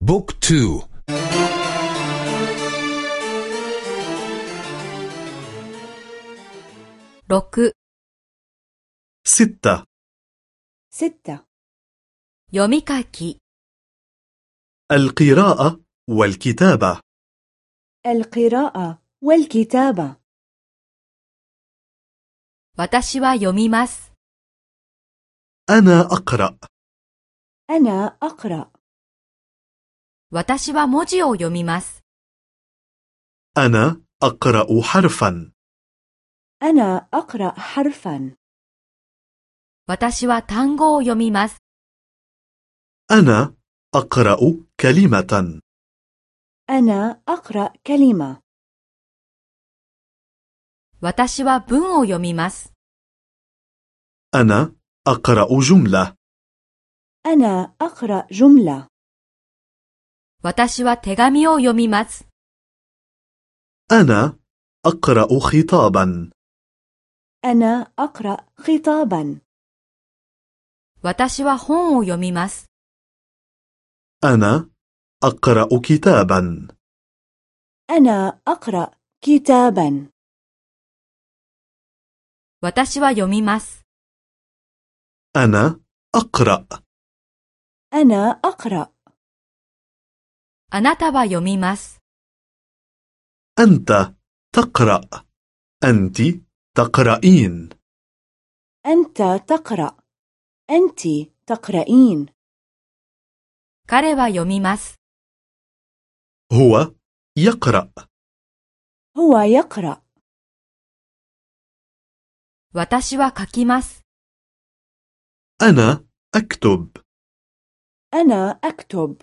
بوك تو لوك ستة ستة 読み書き القراءة والكتابة القراءة والكتابة 私は読みます。 أنا أقرأ أنا أقرأ 私は文字を読みます。 أنا أقرأ حرفا أنا أقرأ حرفا 私は単語を読みます。 أنا أقرأ كلمة أنا أقرأ كلمة 私は文を読みます。 أنا أقرأ جملة أنا أقرأ جملة 私は手紙を読みます。 أنا أقرأ خطابا أنا أقرأ خطابا 私は本を読みます。 أنا أقرأ كتابا أنا أقرأ كتابا 私は読みます。 أنا أقرأ أنا أقرأ あなたは読みます。 أنت تقرأ أنت تقرأين أنت تقرأ أنت تقرأين 彼は読みます。 هو يقرأ هو يقرأ 私は書きます。 أنا أكتب أنا أكتب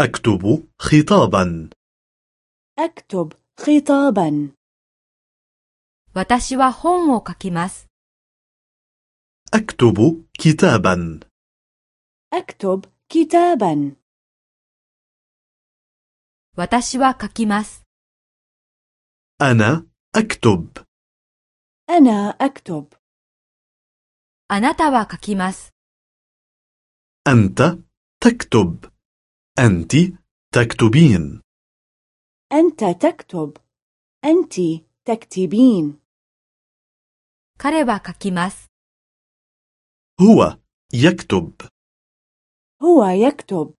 أكتب خطابا أكتب خطابا 私は本を書きます。 أكتب كتابا أكتب كتابا 私は書きます。 أنا أكتب أنا أكتب あなたは書きます。 أنت تكتب أنت تكتبين أنت تكتب أنت تكتبين 彼は書きます。 هو يكتب هو يكتب